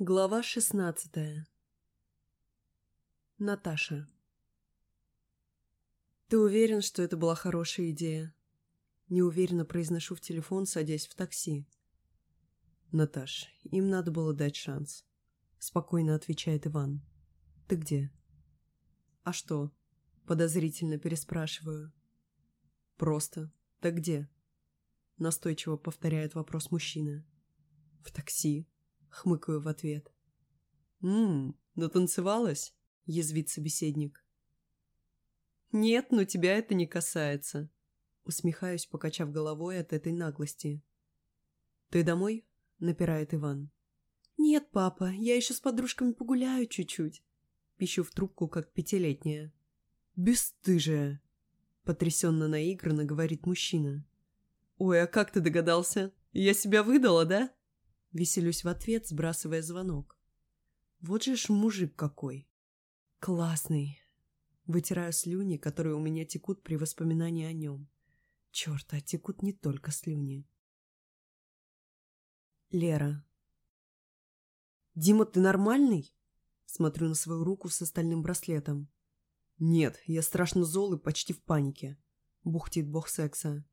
Глава шестнадцатая Наташа «Ты уверен, что это была хорошая идея?» Неуверенно произношу в телефон, садясь в такси. «Наташ, им надо было дать шанс», — спокойно отвечает Иван. «Ты где?» «А что?» — подозрительно переспрашиваю. «Просто. Так где?» — настойчиво повторяет вопрос мужчина. «В такси», — хмыкаю в ответ. «Ммм, натанцевалась?» — язвит собеседник. «Нет, но тебя это не касается», — усмехаюсь, покачав головой от этой наглости. «Ты домой?» — напирает Иван. «Нет, папа, я еще с подружками погуляю чуть-чуть», — пищу в трубку, как пятилетняя. «Бесстыжая!» — потрясенно наигранно говорит мужчина. «Ой, а как ты догадался? Я себя выдала, да?» Веселюсь в ответ, сбрасывая звонок. «Вот же ж мужик какой!» «Классный!» Вытираю слюни, которые у меня текут при воспоминании о нем. Черт, а текут не только слюни. Лера. «Дима, ты нормальный?» Смотрю на свою руку с остальным браслетом. «Нет, я страшно зол и почти в панике», — бухтит бог секса.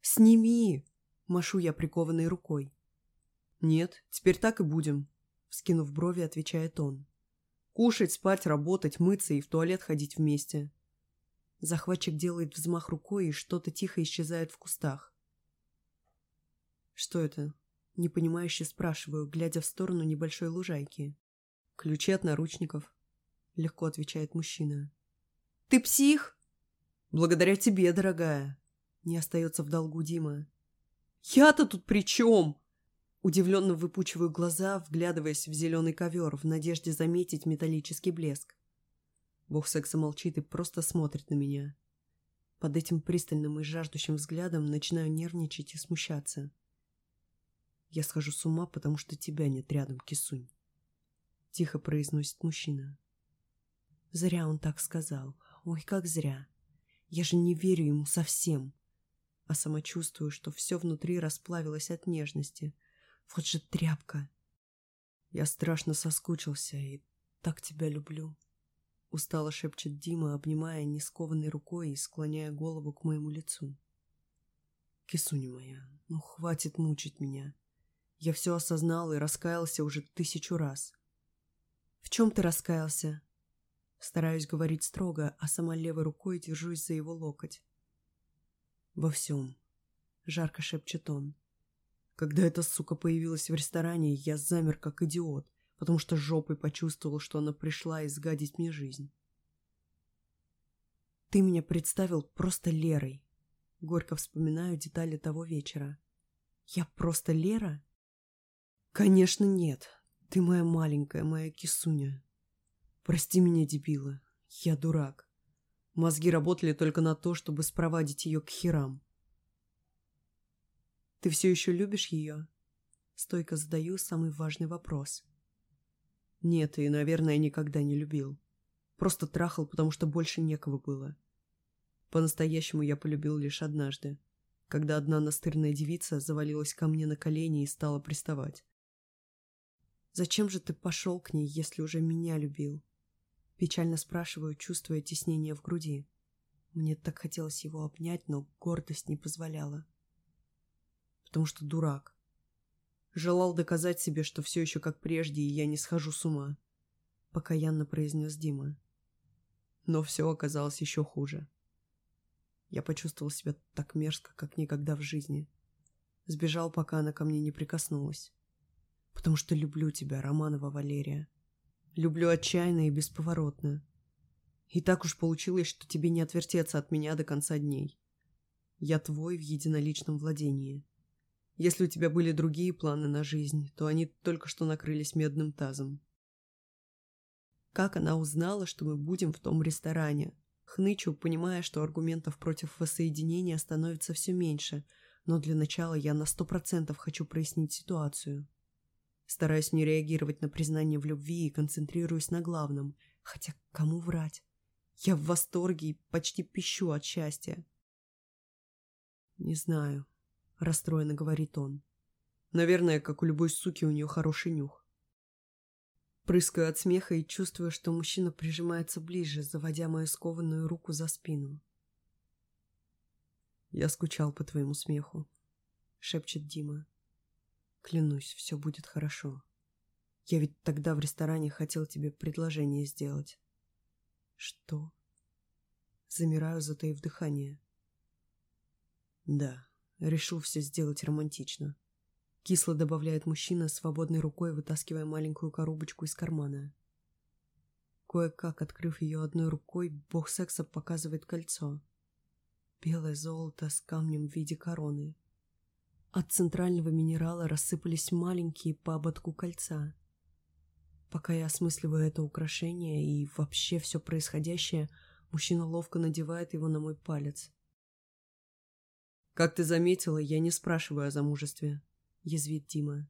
«Сними!» — машу я прикованной рукой. «Нет, теперь так и будем», — вскинув брови, отвечает он. «Кушать, спать, работать, мыться и в туалет ходить вместе». Захватчик делает взмах рукой, и что-то тихо исчезает в кустах. «Что это?» — непонимающе спрашиваю, глядя в сторону небольшой лужайки. «Ключи от наручников», — легко отвечает мужчина. «Ты псих?» «Благодаря тебе, дорогая», — не остается в долгу Дима. «Я-то тут при чем?» Удивленно выпучиваю глаза, вглядываясь в зеленый ковер, в надежде заметить металлический блеск. Бог секса молчит и просто смотрит на меня. Под этим пристальным и жаждущим взглядом начинаю нервничать и смущаться. Я схожу с ума, потому что тебя нет рядом, кисунь. Тихо произносит мужчина. Зря он так сказал. Ой, как зря. Я же не верю ему совсем. А сама чувствую, что все внутри расплавилось от нежности. Вот же тряпка. Я страшно соскучился и так тебя люблю. Устало шепчет Дима, обнимая нескованной рукой и склоняя голову к моему лицу. Кисуня моя, ну хватит мучить меня. Я все осознал и раскаялся уже тысячу раз. В чем ты раскаялся? Стараюсь говорить строго, а сама левой рукой держусь за его локоть. «Во всем», — жарко шепчет он. Когда эта сука появилась в ресторане, я замер как идиот, потому что жопой почувствовал, что она пришла изгадить мне жизнь. «Ты меня представил просто Лерой», — горько вспоминаю детали того вечера. «Я просто Лера?» «Конечно нет. Ты моя маленькая, моя кисуня. Прости меня, дебила. Я дурак. Мозги работали только на то, чтобы спровадить ее к херам. Ты все еще любишь ее? Стойко задаю самый важный вопрос. Нет, и, наверное, никогда не любил. Просто трахал, потому что больше некого было. По-настоящему я полюбил лишь однажды, когда одна настырная девица завалилась ко мне на колени и стала приставать. «Зачем же ты пошел к ней, если уже меня любил?» Печально спрашиваю, чувствуя теснение в груди. Мне так хотелось его обнять, но гордость не позволяла. Потому что дурак. Желал доказать себе, что все еще как прежде, и я не схожу с ума. Покаянно произнес Дима. Но все оказалось еще хуже. Я почувствовал себя так мерзко, как никогда в жизни. Сбежал, пока она ко мне не прикоснулась. Потому что люблю тебя, Романова Валерия. Люблю отчаянно и бесповоротно. И так уж получилось, что тебе не отвертеться от меня до конца дней. Я твой в единоличном владении. Если у тебя были другие планы на жизнь, то они только что накрылись медным тазом. Как она узнала, что мы будем в том ресторане? Хнычу, понимая, что аргументов против воссоединения становится все меньше, но для начала я на сто процентов хочу прояснить ситуацию. Стараюсь не реагировать на признание в любви и концентрируюсь на главном. Хотя кому врать? Я в восторге и почти пищу от счастья. «Не знаю», — расстроенно говорит он. «Наверное, как у любой суки, у нее хороший нюх. Прыскаю от смеха и чувствую, что мужчина прижимается ближе, заводя мою скованную руку за спину. «Я скучал по твоему смеху», — шепчет Дима. «Клянусь, все будет хорошо. Я ведь тогда в ресторане хотел тебе предложение сделать». «Что?» Замираю, затаив дыхание. «Да, решил все сделать романтично». Кисло добавляет мужчина, свободной рукой вытаскивая маленькую коробочку из кармана. Кое-как, открыв ее одной рукой, бог секса показывает кольцо. Белое золото с камнем в виде короны. От центрального минерала рассыпались маленькие по ободку кольца. Пока я осмысливаю это украшение и вообще все происходящее, мужчина ловко надевает его на мой палец. «Как ты заметила, я не спрашиваю о замужестве», — язвит Дима.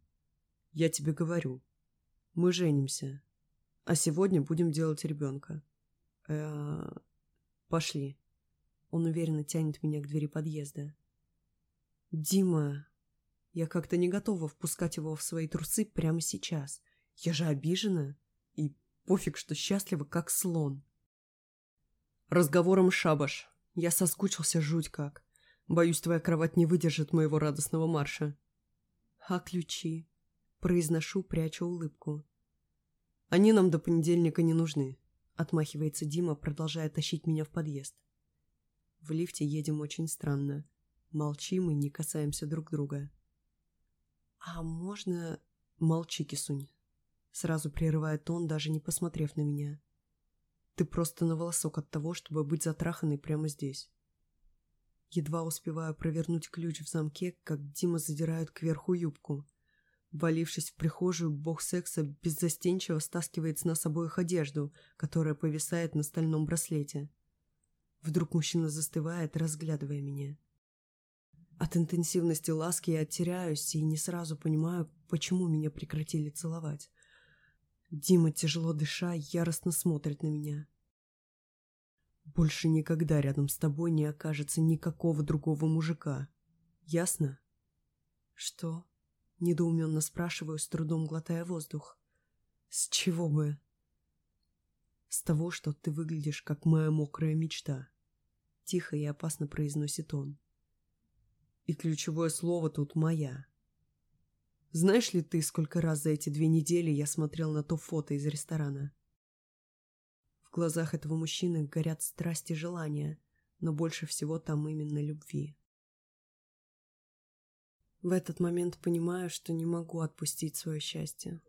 «Я тебе говорю. Мы женимся. А сегодня будем делать ребенка. Э Пошли». Он уверенно тянет меня к двери подъезда. «Дима...» Я как-то не готова впускать его в свои трусы прямо сейчас. Я же обижена. И пофиг, что счастлива, как слон. Разговором шабаш. Я соскучился жуть как. Боюсь, твоя кровать не выдержит моего радостного марша. А ключи? Произношу, прячу улыбку. Они нам до понедельника не нужны. Отмахивается Дима, продолжая тащить меня в подъезд. В лифте едем очень странно. Молчим и не касаемся друг друга. «А можно...» «Молчи, Кисунь». Сразу прерывает он, даже не посмотрев на меня. «Ты просто на волосок от того, чтобы быть затраханной прямо здесь». Едва успеваю провернуть ключ в замке, как Дима задирает кверху юбку. Валившись в прихожую, бог секса беззастенчиво стаскивает с нас обоих одежду, которая повисает на стальном браслете. Вдруг мужчина застывает, разглядывая меня. От интенсивности ласки я теряюсь и не сразу понимаю, почему меня прекратили целовать. Дима, тяжело дыша, яростно смотрит на меня. Больше никогда рядом с тобой не окажется никакого другого мужика. Ясно? Что? Недоуменно спрашиваю, с трудом глотая воздух. С чего бы? С того, что ты выглядишь, как моя мокрая мечта. Тихо и опасно произносит он. И ключевое слово тут «моя». Знаешь ли ты, сколько раз за эти две недели я смотрел на то фото из ресторана? В глазах этого мужчины горят страсти и желания, но больше всего там именно любви. В этот момент понимаю, что не могу отпустить свое счастье.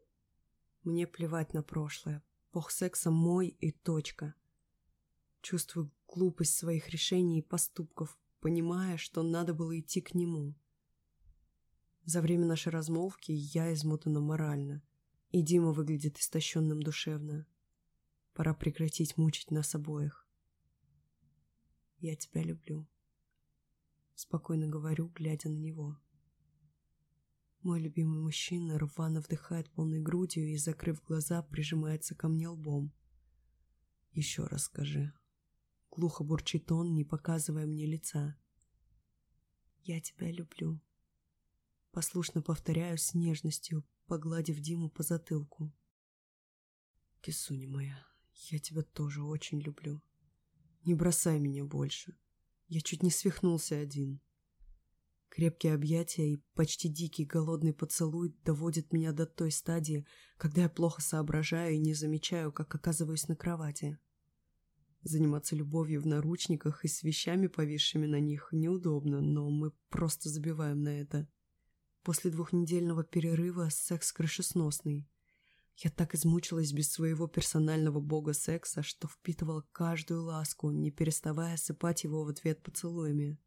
Мне плевать на прошлое, Бог секса мой и точка. Чувствую глупость своих решений и поступков, понимая, что надо было идти к нему. За время нашей размолвки я измотана морально, и Дима выглядит истощенным душевно. Пора прекратить мучить нас обоих. Я тебя люблю. Спокойно говорю, глядя на него. Мой любимый мужчина рвано вдыхает полной грудью и, закрыв глаза, прижимается ко мне лбом. «Еще раз скажи». Глухо бурчит он, не показывая мне лица. «Я тебя люблю». Послушно повторяю с нежностью, погладив Диму по затылку. «Кисуня моя, я тебя тоже очень люблю. Не бросай меня больше. Я чуть не свихнулся один». Крепкие объятия и почти дикий голодный поцелуй доводят меня до той стадии, когда я плохо соображаю и не замечаю, как оказываюсь на кровати. Заниматься любовью в наручниках и с вещами, повисшими на них, неудобно, но мы просто забиваем на это. После двухнедельного перерыва секс крышесносный. Я так измучилась без своего персонального бога секса, что впитывала каждую ласку, не переставая сыпать его в ответ поцелуями.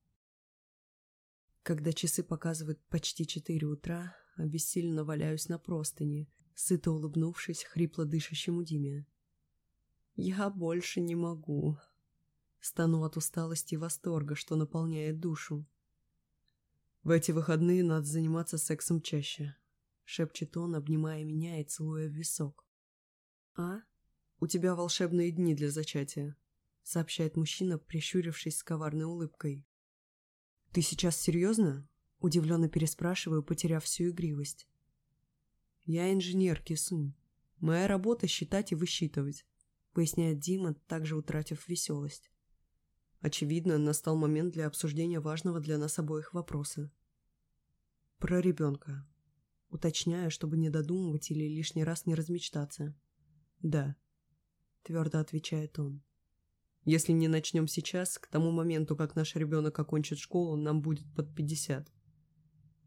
Когда часы показывают почти четыре утра, обессиленно валяюсь на простыне, сыто улыбнувшись хрипло дышащему Диме. «Я больше не могу». Стану от усталости и восторга, что наполняет душу. «В эти выходные надо заниматься сексом чаще», — шепчет он, обнимая меня и целуя в висок. «А? У тебя волшебные дни для зачатия», — сообщает мужчина, прищурившись с коварной улыбкой. «Ты сейчас серьезно?» – удивленно переспрашиваю, потеряв всю игривость. «Я инженер, Кисунь. Моя работа — считать и высчитывать», — поясняет Дима, также утратив веселость. Очевидно, настал момент для обсуждения важного для нас обоих вопроса. Про ребенка. Уточняю, чтобы не додумывать или лишний раз не размечтаться. «Да», — твердо отвечает он. «Если не начнем сейчас, к тому моменту, как наш ребенок окончит школу, нам будет под пятьдесят».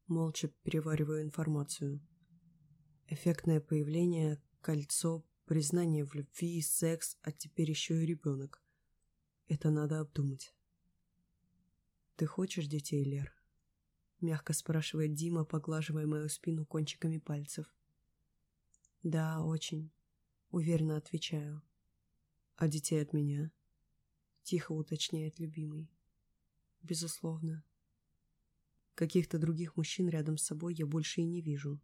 Молча перевариваю информацию. Эффектное появление, кольцо, признание в любви, секс, а теперь еще и ребенок. Это надо обдумать. «Ты хочешь детей, Лер?» Мягко спрашивает Дима, поглаживая мою спину кончиками пальцев. «Да, очень», — уверенно отвечаю. «А детей от меня?» Тихо уточняет любимый. «Безусловно». Каких-то других мужчин рядом с собой я больше и не вижу.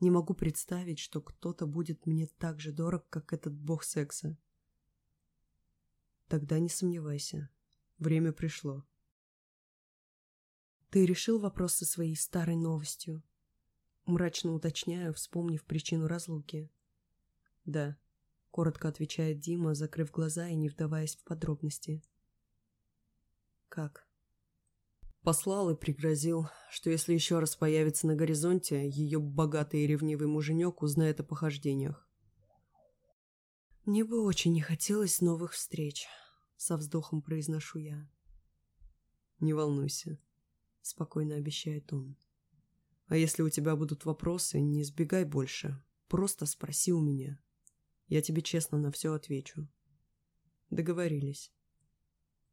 Не могу представить, что кто-то будет мне так же дорог, как этот бог секса. Тогда не сомневайся. Время пришло. Ты решил вопрос со своей старой новостью? Мрачно уточняю, вспомнив причину разлуки. Да, коротко отвечает Дима, закрыв глаза и не вдаваясь в подробности. Как? Послал и пригрозил, что если еще раз появится на горизонте, ее богатый и ревнивый муженек узнает о похождениях. «Мне бы очень не хотелось новых встреч», — со вздохом произношу я. «Не волнуйся», — спокойно обещает он. «А если у тебя будут вопросы, не сбегай больше. Просто спроси у меня. Я тебе честно на все отвечу». Договорились.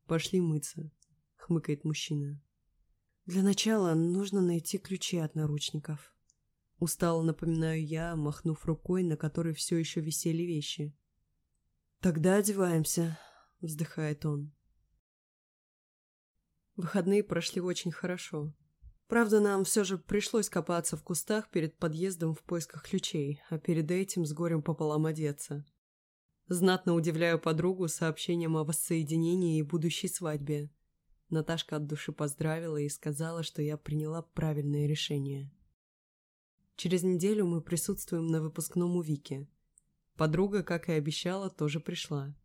«Пошли мыться», — хмыкает мужчина. Для начала нужно найти ключи от наручников. Устало напоминаю я, махнув рукой, на которой все еще висели вещи. «Тогда одеваемся», — вздыхает он. Выходные прошли очень хорошо. Правда, нам все же пришлось копаться в кустах перед подъездом в поисках ключей, а перед этим с горем пополам одеться. Знатно удивляю подругу сообщением о воссоединении и будущей свадьбе. Наташка от души поздравила и сказала, что я приняла правильное решение. Через неделю мы присутствуем на выпускном у Вики. Подруга, как и обещала, тоже пришла.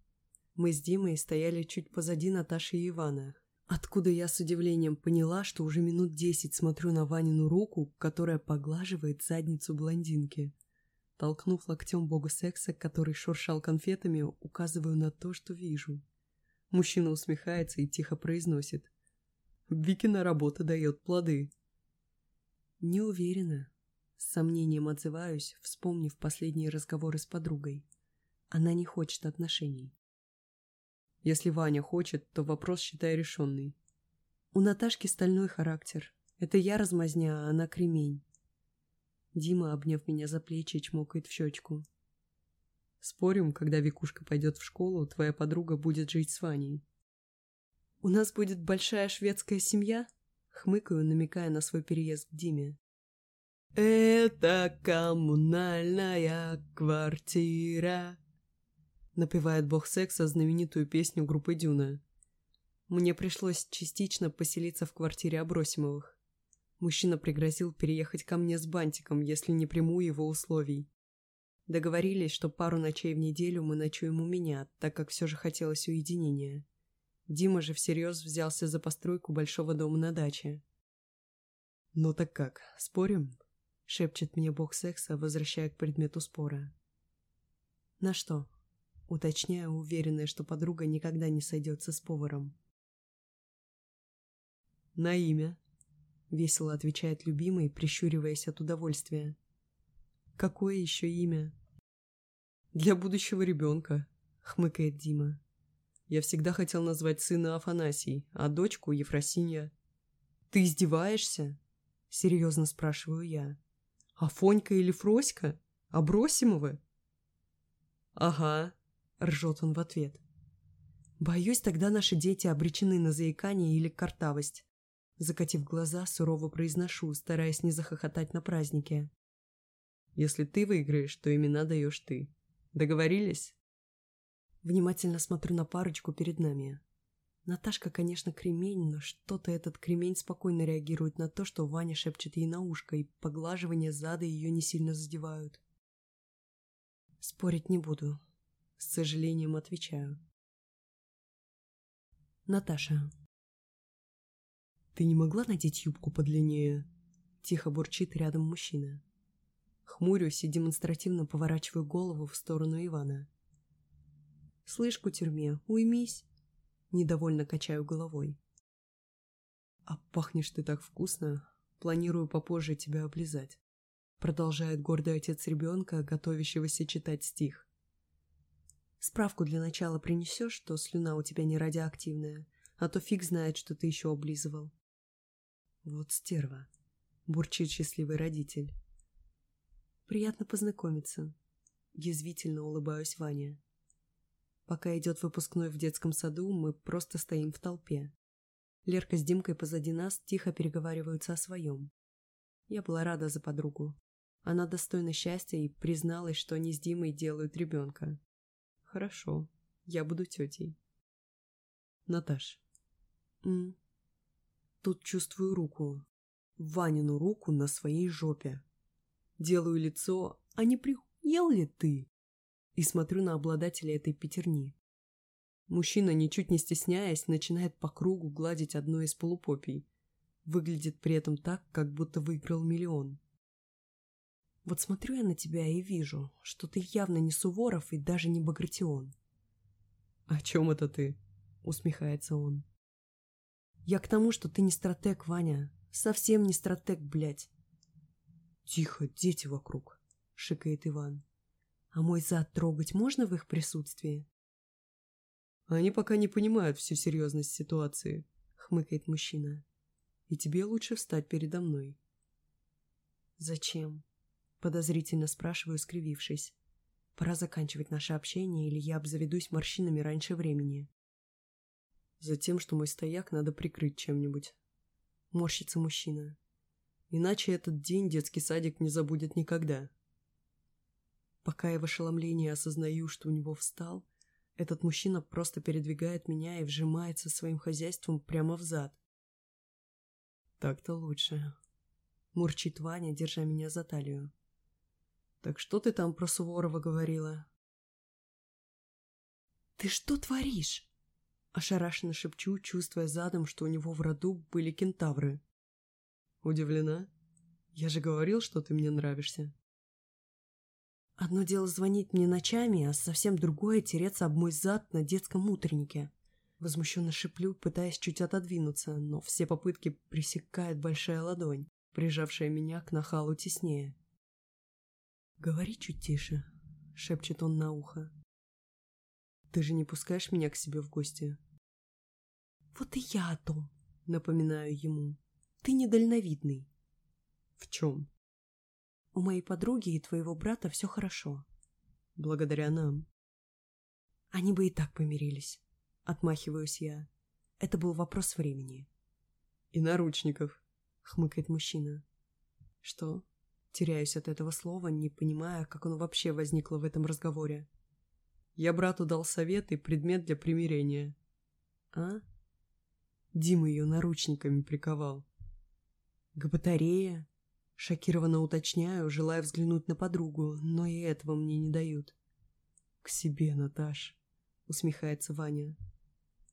Мы с Димой стояли чуть позади Наташи и Ивана, откуда я с удивлением поняла, что уже минут десять смотрю на Ванину руку, которая поглаживает задницу блондинки. Толкнув локтем бога секса, который шуршал конфетами, указываю на то, что вижу. Мужчина усмехается и тихо произносит. Викина работа дает плоды. Не уверена. С сомнением отзываюсь, вспомнив последние разговоры с подругой. Она не хочет отношений. Если Ваня хочет, то вопрос считай решенный. У Наташки стальной характер. Это я размазня, а она кремень. Дима, обняв меня за плечи, чмокает в щечку. Спорим, когда Викушка пойдет в школу, твоя подруга будет жить с Ваней. «У нас будет большая шведская семья?» Хмыкаю, намекая на свой переезд к Диме. «Это коммунальная квартира», напевает бог секса знаменитую песню группы Дюна. Мне пришлось частично поселиться в квартире Абросимовых. Мужчина пригрозил переехать ко мне с бантиком, если не приму его условий. Договорились, что пару ночей в неделю мы ночуем у меня, так как все же хотелось уединения. Дима же всерьез взялся за постройку большого дома на даче. «Ну так как, спорим?» — шепчет мне бог секса, возвращая к предмету спора. «На что?» — уточняю, уверенная, что подруга никогда не сойдется с поваром. «На имя», — весело отвечает любимый, прищуриваясь от удовольствия. «Какое еще имя?» «Для будущего ребенка», — хмыкает Дима. «Я всегда хотел назвать сына Афанасий, а дочку Ефросинья». «Ты издеваешься?» — серьезно спрашиваю я. «Афонька или Фроська? Абросимовы?» «Ага», — ржет он в ответ. «Боюсь, тогда наши дети обречены на заикание или картавость». Закатив глаза, сурово произношу, стараясь не захохотать на празднике. «Если ты выиграешь, то имена даешь ты», Договорились?» Внимательно смотрю на парочку перед нами. Наташка, конечно, кремень, но что-то этот кремень спокойно реагирует на то, что Ваня шепчет ей на ушко, и поглаживания зада ее не сильно задевают. Спорить не буду. С сожалением отвечаю. Наташа. Ты не могла надеть юбку подлиннее? Тихо бурчит рядом мужчина. Хмурюсь и демонстративно поворачиваю голову в сторону Ивана. «Слышь, кутюрме, уймись!» Недовольно качаю головой. «А пахнешь ты так вкусно. Планирую попозже тебя облизать», продолжает гордый отец ребенка, готовящегося читать стих. «Справку для начала принесешь, что слюна у тебя не радиоактивная, а то фиг знает, что ты еще облизывал». «Вот стерва», — бурчит счастливый родитель. «Приятно познакомиться», — язвительно улыбаюсь Ваня. Пока идет выпускной в детском саду, мы просто стоим в толпе. Лерка с Димкой позади нас тихо переговариваются о своем. Я была рада за подругу. Она достойна счастья и призналась, что они с Димой делают ребенка. Хорошо, я буду тетей. Наташ. М. Тут чувствую руку. Ванину руку на своей жопе. Делаю лицо, а не приел ли ты? И смотрю на обладателя этой пятерни. Мужчина, ничуть не стесняясь, начинает по кругу гладить одну из полупопий. Выглядит при этом так, как будто выиграл миллион. Вот смотрю я на тебя и вижу, что ты явно не Суворов и даже не Багратион. «О чем это ты?» — усмехается он. «Я к тому, что ты не стратег, Ваня. Совсем не стратег, блядь». «Тихо, дети вокруг», — шикает Иван. «А мой зад трогать можно в их присутствии?» Они пока не понимают всю серьезность ситуации, хмыкает мужчина. И тебе лучше встать передо мной. Зачем? Подозрительно спрашиваю, скривившись. Пора заканчивать наше общение, или я обзаведусь морщинами раньше времени. Затем, что мой стояк надо прикрыть чем-нибудь. Морщится мужчина. Иначе этот день детский садик не забудет никогда. Пока я в ошеломлении осознаю, что у него встал, этот мужчина просто передвигает меня и вжимается своим хозяйством прямо в зад. Так-то лучше. Мурчит Ваня, держа меня за талию. Так что ты там про Суворова говорила? Ты что творишь? Ошарашенно шепчу, чувствуя задом, что у него в роду были кентавры. Удивлена? Я же говорил, что ты мне нравишься. Одно дело звонить мне ночами, а совсем другое — тереться об мой зад на детском утреннике. Возмущенно шиплю, пытаясь чуть отодвинуться, но все попытки пресекает большая ладонь, прижавшая меня к нахалу теснее. «Говори чуть тише», — шепчет он на ухо. «Ты же не пускаешь меня к себе в гости?» «Вот и я о том», — напоминаю ему. «Ты недальновидный». «В чем?» У моей подруги и твоего брата все хорошо. Благодаря нам. Они бы и так помирились. Отмахиваюсь я. Это был вопрос времени. И наручников, хмыкает мужчина. Что? Теряюсь от этого слова, не понимая, как оно вообще возникло в этом разговоре. Я брату дал совет и предмет для примирения. А? Дима ее наручниками приковал. К батарее? Шокированно уточняю, желая взглянуть на подругу, но и этого мне не дают. «К себе, Наташ», — усмехается Ваня.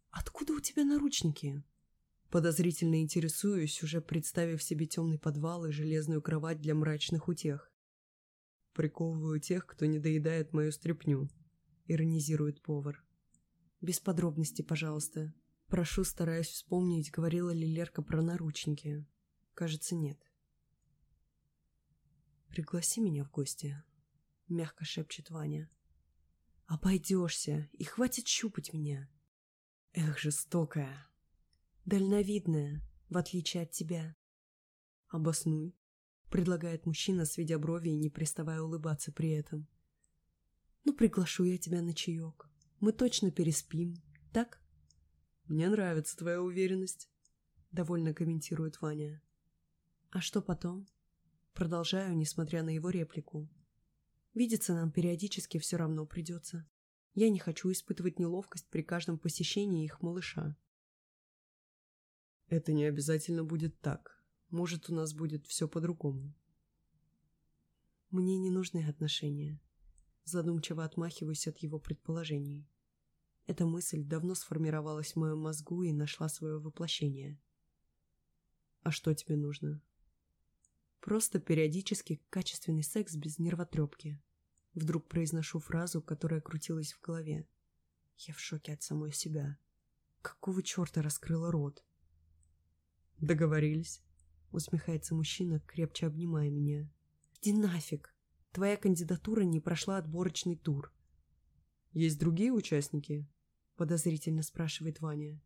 «Откуда у тебя наручники?» Подозрительно интересуюсь, уже представив себе темный подвал и железную кровать для мрачных утех. «Приковываю тех, кто не доедает мою стряпню», — иронизирует повар. «Без подробностей, пожалуйста. Прошу, стараясь вспомнить, говорила ли Лерка про наручники. Кажется, нет». «Пригласи меня в гости», — мягко шепчет Ваня. «Обойдешься, и хватит щупать меня». «Эх, жестокая». «Дальновидная, в отличие от тебя». «Обоснуй», — предлагает мужчина, сведя брови и не приставая улыбаться при этом. «Ну, приглашу я тебя на чаек. Мы точно переспим, так?» «Мне нравится твоя уверенность», — довольно комментирует Ваня. «А что потом?» Продолжаю, несмотря на его реплику. Видеться нам периодически все равно придется. Я не хочу испытывать неловкость при каждом посещении их малыша. Это не обязательно будет так. Может, у нас будет все по-другому. Мне не нужны отношения. Задумчиво отмахиваюсь от его предположений. Эта мысль давно сформировалась в моем мозгу и нашла свое воплощение. «А что тебе нужно?» «Просто периодически качественный секс без нервотрепки». Вдруг произношу фразу, которая крутилась в голове. Я в шоке от самой себя. Какого черта раскрыла рот? «Договорились», — усмехается мужчина, крепче обнимая меня. «Иди нафиг! Твоя кандидатура не прошла отборочный тур». «Есть другие участники?» подозрительно спрашивает Ваня.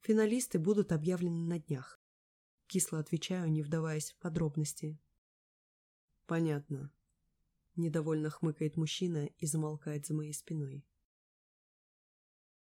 Финалисты будут объявлены на днях. Кисло отвечаю, не вдаваясь в подробности. Понятно. Недовольно хмыкает мужчина и замолкает за моей спиной.